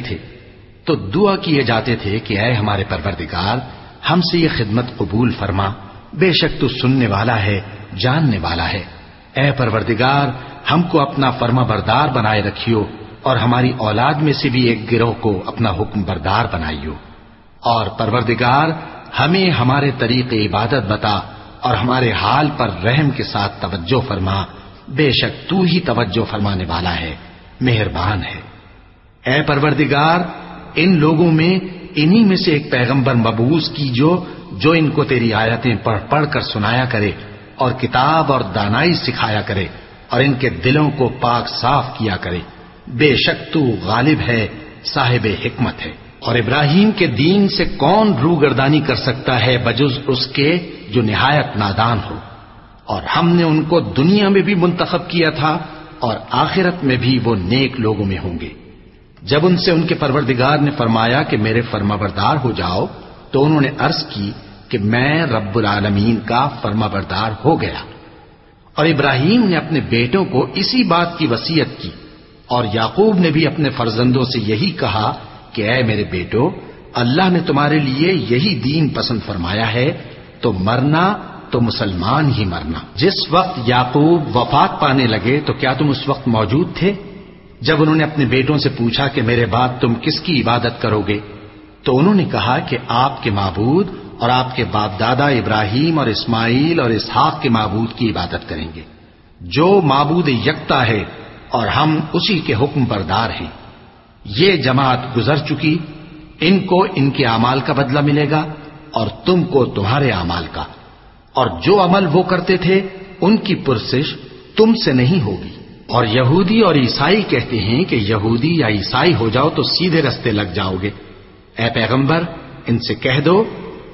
تھے۔ تو دعا کیے جاتے تھے کہ اے ہمارے پروردگار، ہم سے یہ خدمت قبول فرما۔ بے شک تو سننے والا ہے، جاننے والا ہے۔ اے پروردگار، ہم کو اپنا فرما بردار بنائے رکھیو اور ہماری اولاد میں سے بھی ایک گروہ کو اپنا حکم بردار بنائیو۔ اور پروردگار، ہمیں ہمارے طریق عبادت بتا اور ہمارے حال پر رحم کے ساتھ توجہ فرما۔ بے شک تو ہی توجہ فرمانے والا ہے۔ مہربان ہے۔ اے پروردگار، ان لوگوں میں انہی میں سے ایک پیغمبر مبوس کی جو جو ان کو تیری آیتیں پڑھ پڑھ کر سنایا کرے اور کتاب اور دانائی سکھایا کرے اور ان کے دلوں کو پاک صاف کیا کرے۔ بے شک تو غالب ہے، صاحب حکمت ہے۔ اور ابراہیم کے دین سے کون روگردانی کر سکتا ہے بجز اس کے جو نہایت نادان ہو۔ اور ہم نے ان کو دنیا میں بھی منتخب کیا تھا اور آخرت میں بھی وہ نیک لوگوں میں ہوں گے۔ جب ان سے ان کے پروردگار نے فرمایا کہ میرے فرما بردار ہو جاؤ، تو انہوں نے عرض کی کہ میں رب العالمین کا فرما بردار ہو گیا۔ اور ابراہیم نے اپنے بیٹوں کو اسی بات کی وسیعت کی۔ اور یعقوب نے بھی اپنے فرزندوں سے یہی کہا کہ اے میرے بیٹو، اللہ نے تمہارے لیے یہی دین پسند فرمایا ہے، تو مرنا تو مسلمان ہی مرنا۔ جس وقت یعقوب وفات پانے لگے، تو کیا تم اس وقت موجود تھے؟ جب انہوں نے اپنے بیٹوں سے پوچھا کہ میرے بعد تم کس کی عبادت کرو گے، تو انہوں نے کہا کہ آپ کے معبود اور آپ کے باپ دادا ابراہیم اور اسماعیل اور اسحاق کے معبود کی عبادت کریں گے۔ جو معبود یکتا ہے اور ہم اسی کے حکم بردار ہیں۔ یہ جماعت گزر چکی، ان کو ان کے اعمال کا بدلہ ملے گا اور تم کو تمہارے اعمال کا۔ اور جو عمل وہ کرتے تھے، ان کی پرسش تم سے نہیں ہوگی۔ اور یہودی اور عیسائی کہتے ہیں کہ یہودی یا عیسائی ہو جاؤ تو سیدھے رستے لگ جاؤ گے اے پیغمبر، ان سے کہہ دو،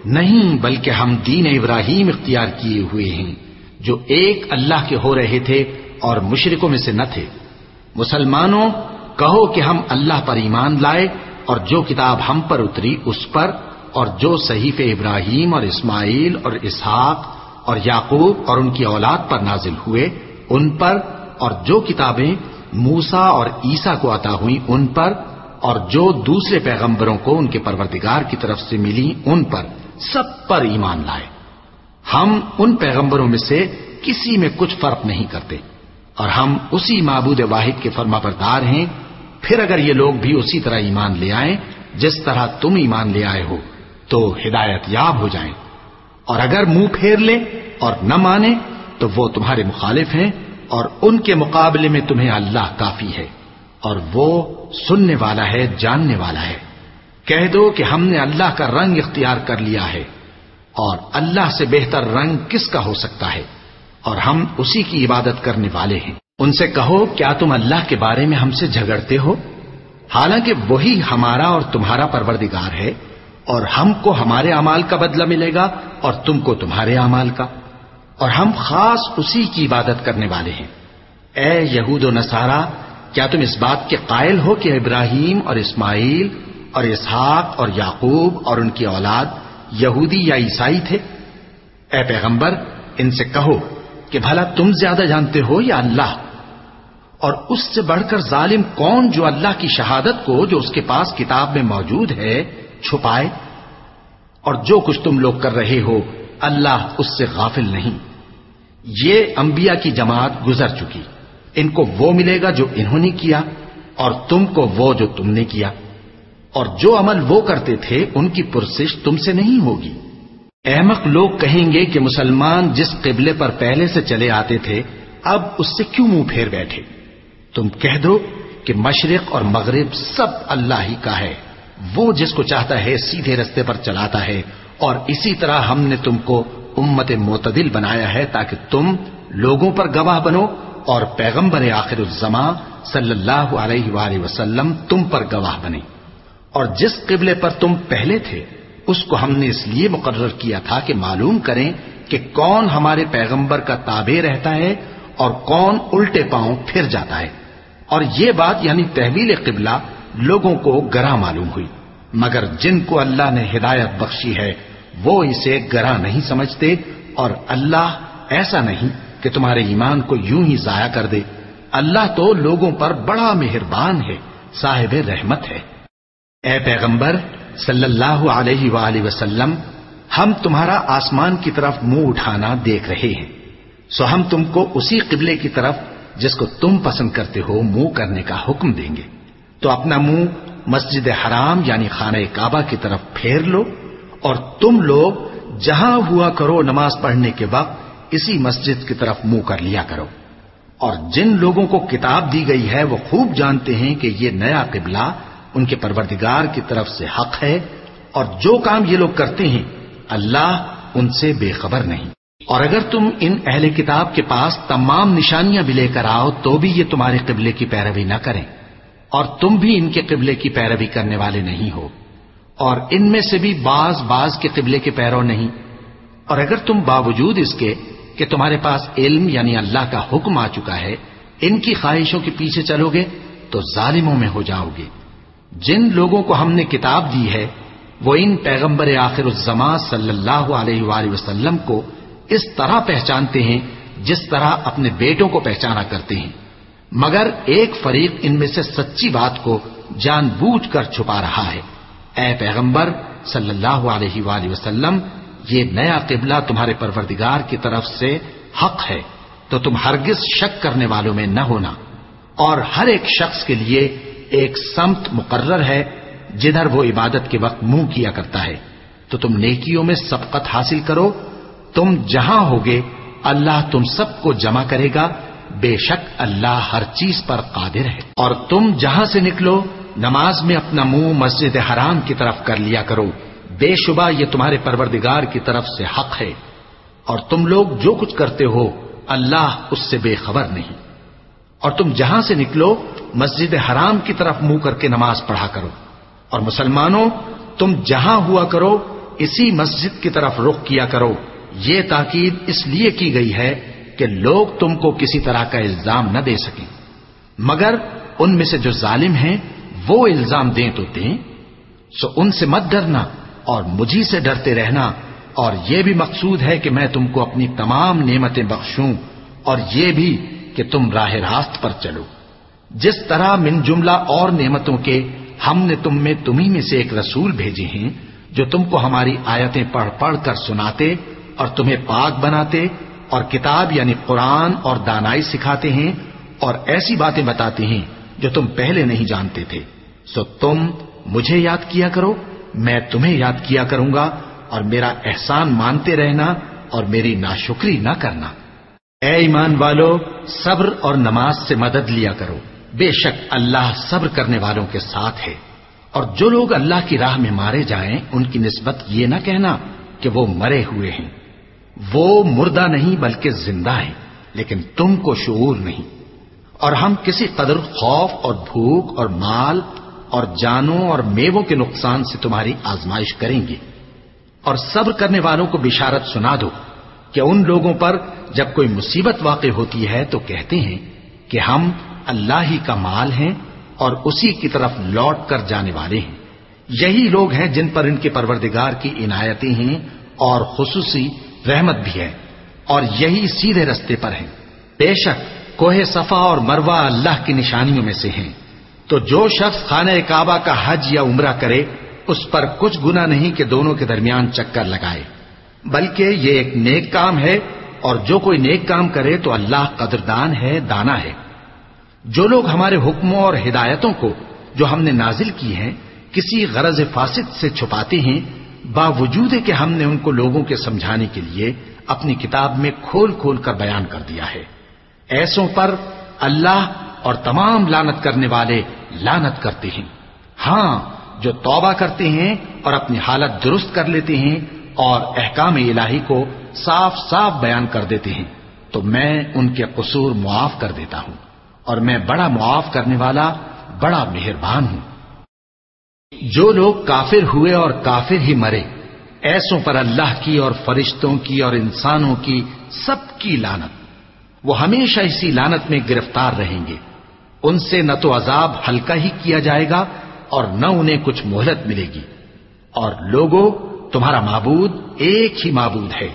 نہیں بلکہ ہم دین ابراہیم اختیار کیے ہوئے ہیں، جو ایک اللہ کے ہو رہے تھے اور مشرکوں میں سے نہ تھے۔ مسلمانوں، کہو کہ ہم اللہ پر ایمان لائے اور جو کتاب ہم پر اتری اس پر، اور جو صحیف ابراہیم اور اسماعیل اور اسحاق اور یعقوب اور ان کی اولاد پر نازل ہوئے، ان پر اور جو کتابیں موسا اور عیسا کو عطا ہوئی ان پر، اور جو دوسرے پیغمبروں کو ان کے پروردگار کی طرف سے ملی ان پر، سب پر ایمان لائے۔ ہم ان پیغمبروں میں سے کسی میں کچھ فرق نہیں کرتے، اور ہم اسی معبود واحد کے فرما بردار ہیں۔ پھر اگر یہ لوگ بھی اسی طرح ایمان لے آئیں، جس طرح تم ایمان لے آئے ہو، تو ہدایت یاب ہو جائیں۔ اور اگر منہ پھیر لیں اور نہ مانے تو وہ تمہارے مخالف ہیں۔ اور ان کے مقابلے میں تمہیں اللہ کافی ہے اور وہ سننے والا ہے، جاننے والا ہے۔ کہہ دو کہ ہم نے اللہ کا رنگ اختیار کر لیا ہے اور اللہ سے بہتر رنگ کس کا ہو سکتا ہے؟ اور ہم اسی کی عبادت کرنے والے ہیں۔ ان سے کہو، کیا تم اللہ کے بارے میں ہم سے جھگڑتے ہو؟ حالانکہ وہی ہمارا اور تمہارا پروردگار ہے اور ہم کو ہمارے امال کا بدلہ ملے گا اور تم کو تمہارے امال کا۔ اور ہم خاص اسی کی عبادت کرنے والے ہیں۔ اے یہود و نصارہ، کیا تم اس بات کے قائل ہو کہ ابراہیم اور اسماعیل اور اسحاق اور یعقوب اور ان کی اولاد یہودی یا عیسائی تھے؟ اے پیغمبر، ان سے کہو کہ بھلا تم زیادہ جانتے ہو یا اللہ؟ اور اس سے بڑھ کر ظالم کون جو اللہ کی شہادت کو جو اس کے پاس کتاب میں موجود ہے، چھپائے؟ اور جو کچھ تم لوگ کر رہے ہو اللہ اس سے غافل نہیں۔ یہ انبیاء کی جماعت گزر چکی۔ ان کو وہ ملے گا جو انہوں نے کیا اور تم کو وہ جو تم نے کیا۔ اور جو عمل وہ کرتے تھے، ان کی پرسش تم سے نہیں ہوگی۔ احمق لوگ کہیں گے کہ مسلمان جس قبلے پر پہلے سے چلے آتے تھے، اب اس سے کیوں منہ پھیر بیٹھے؟ تم کہہ دو کہ مشرق اور مغرب سب اللہ ہی کا ہے۔ وہ جس کو چاہتا ہے، سیدھے رستے پر چلاتا ہے اور اسی طرح ہم نے تم کو امت معتدل بنایا ہے تاکہ تم لوگوں پر گواہ بنو اور پیغمبر آخر الزما صلی اللہ علیہ وآلہ وسلم تم پر گواہ بنے۔ اور جس قبلے پر تم پہلے تھے، اس کو ہم نے اس لیے مقرر کیا تھا کہ معلوم کریں کہ کون ہمارے پیغمبر کا تابع رہتا ہے اور کون الٹے پاؤں پھر جاتا ہے۔ اور یہ بات یعنی تحویل قبلہ لوگوں کو گراں معلوم ہوئی۔ مگر جن کو اللہ نے ہدایت بخشی ہے، وہ اسے گراں نہیں سمجھتے اور اللہ ایسا نہیں کہ تمہارے ایمان کو یوں ہی ضائع کر دے۔ اللہ تو لوگوں پر بڑا مہربان ہے، صاحب رحمت ہے۔ اے پیغمبر، صلی اللہ علیہ وآلہ وسلم، ہم تمہارا آسمان کی طرف منہ اٹھانا دیکھ رہے ہیں۔ سو ہم تم کو اسی قبلے کی طرف، جس کو تم پسند کرتے ہو، منہ کرنے کا حکم دیں گے۔ تو اپنا منہ مسجد حرام یعنی خانہ کعبہ کی طرف پھیر لو اور تم لوگ جہاں ہوا کرو نماز پڑھنے کے وقت اسی مسجد کی طرف منہ کر لیا کرو۔ اور جن لوگوں کو کتاب دی گئی ہے وہ خوب جانتے ہیں کہ یہ نیا قبلہ ان کے پروردگار کی طرف سے حق ہے اور جو کام یہ لوگ کرتے ہیں اللہ ان سے بے خبر نہیں۔ اور اگر تم ان اہل کتاب کے پاس تمام نشانیاں بھی لے کر آؤ تو بھی یہ تمہارے قبلے کی پیروی نہ کریں۔ اور تم بھی ان کے قبلے کی پیروی کرنے والے نہیں ہو۔ اور ان میں سے بھی بعض بعض کے قبلے کے پیرو نہیں۔ اور اگر تم باوجود اس کے کہ تمہارے پاس علم یعنی اللہ کا حکم آ چکا ہے، ان کی خواہشوں کے پیچھے چلو گے تو ظالموں میں ہو جاؤ گے۔ جن لوگوں کو ہم نے کتاب دی ہے، وہ ان پیغمبر آخر الزما صلی اللہ علیہ وآلہ وسلم کو اس طرح پہچانتے ہیں جس طرح اپنے بیٹوں کو پہچانا کرتے ہیں۔ مگر ایک فریق ان میں سے سچی بات کو جان بوجھ کر چھپا رہا ہے۔ اے پیغمبر، صلی اللہ علیہ وآلہ وسلم، یہ نیا قبلہ تمہارے پروردگار کی طرف سے حق ہے، تو تم ہرگز شک کرنے والوں میں نہ ہونا۔ اور ہر ایک شخص کے لیے ایک سمت مقرر ہے، جدھر وہ عبادت کے وقت منہ کیا کرتا ہے۔ تو تم نیکیوں میں سبقت حاصل کرو۔ تم جہاں ہوگے، اللہ تم سب کو جمع کرے گا۔ بے شک اللہ ہر چیز پر قادر ہے۔ اور تم جہاں سے نکلو، نماز میں اپنا منہ مسجد حرام کی طرف کر لیا کرو۔ بے شبہ یہ تمہارے پروردگار کی طرف سے حق ہے۔ اور تم لوگ جو کچھ کرتے ہو، اللہ اس سے بے خبر نہیں۔ اور تم جہاں سے نکلو، مسجد حرام کی طرف منہ کر کے نماز پڑھا کرو۔ اور مسلمانوں، تم جہاں ہوا کرو، اسی مسجد کی طرف رخ کیا کرو۔ یہ تاکید اس لیے کی گئی ہے کہ لوگ تم کو کسی طرح کا الزام نہ دے سکیں۔ مگر ان میں سے جو ظالم ہیں، وہ الزام دیں تو دیں۔ سو ان سے مت ڈرنا اور مجھی سے ڈرتے رہنا۔ اور یہ بھی مقصود ہے کہ میں تم کو اپنی تمام نعمتیں بخشوں اور یہ بھی کہ تم راہ راست پر چلو۔ جس طرح من جملہ اور نعمتوں کے ہم نے تم میں تمہیں میں سے ایک رسول بھیجے ہیں، جو تم کو ہماری آیتیں پڑھ پڑھ کر سناتے اور تمہیں پاک بناتے اور کتاب یعنی قرآن اور دانائی سکھاتے ہیں اور ایسی باتیں بتاتے ہیں جو تم پہلے نہیں جانتے تھے۔ سو تم مجھے یاد کیا کرو، میں تمہیں یاد کیا کروں گا اور میرا احسان مانتے رہنا اور میری ناشکری نہ کرنا۔ اے ایمان والو، صبر اور نماز سے مدد لیا کرو۔ بے شک اللہ صبر کرنے والوں کے ساتھ ہے۔ اور جو لوگ اللہ کی راہ میں مارے جائیں، ان کی نسبت یہ نہ کہنا کہ وہ مرے ہوئے ہیں۔ وہ مردہ نہیں بلکہ زندہ ہیں، لیکن تم کو شعور نہیں۔ اور ہم کسی قدر خوف اور بھوک اور مال اور جانوں اور میووں کے نقصان سے تمہاری آزمائش کریں گے۔ اور صبر کرنے والوں کو بشارت سنا دو کہ ان لوگوں پر جب کوئی مصیبت واقع ہوتی ہے تو کہتے ہیں کہ ہم اللہ ہی کا مال ہیں اور اسی کی طرف لوٹ کر جانے والے ہیں۔ یہی لوگ ہیں جن پر ان کے پروردگار کی عنایتیں ہیں اور خصوصی رحمت بھی ہے اور یہی سیدھے رستے پر ہیں۔ بے شک کوہ صفا اور مروا اللہ کی نشانیوں میں سے ہیں۔ تو جو شخص خانہ کعبہ کا حج یا عمرہ کرے، اس پر کچھ گنا نہیں کہ دونوں کے درمیان چکر لگائے۔ بلکہ یہ ایک نیک کام ہے اور جو کوئی نیک کام کرے تو اللہ قدردان ہے، دانا ہے۔ جو لوگ ہمارے حکموں اور ہدایتوں کو جو ہم نے نازل کی ہیں، کسی غرض فاسد سے چھپاتے ہیں باوجود کہ ہم نے ان کو لوگوں کے سمجھانے کے لیے اپنی کتاب میں کھول کھول کر بیان کر دیا ہے۔ ایسوں پر اللہ اور تمام لانت کرنے والے لانت کرتے ہیں۔ ہاں جو توبہ کرتے ہیں اور اپنی حالت درست کر لیتے ہیں اور احکام الہی کو صاف صاف بیان کر دیتے ہیں، تو میں ان کے قصور معاف کر دیتا ہوں اور میں بڑا معاف کرنے والا، بڑا مہربان ہوں۔ جو لوگ کافر ہوئے اور کافر ہی مرے، ایسوں پر اللہ کی اور فرشتوں کی اور انسانوں کی سب کی لانت وہ ہمیشہ اسی لانت میں گرفتار رہیں گے۔ ان سے نہ تو عذاب ہلکا ہی کیا جائے گا اور نہ انہیں کچھ مہلت ملے گی۔ اور لوگوں تمہارا معبود ایک ہی معبود ہے۔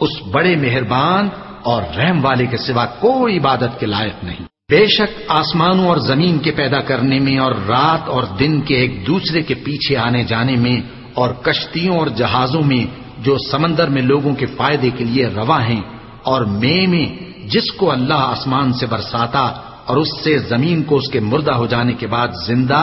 اس بڑے مہربان اور رحم والے کے سوا کوئی عبادت کے لائق نہیں۔ بے شک آسمانوں اور زمین کے پیدا کرنے میں اور رات اور دن کے ایک دوسرے کے پیچھے آنے جانے میں اور کشتیوں اور جہازوں میں جو سمندر میں لوگوں کے فائدے کے لیے روا ہیں اور مے میں جس کو اللہ آسمان سے برساتا اور اس سے زمین کو اس کے مردہ ہو جانے کے بعد زندہ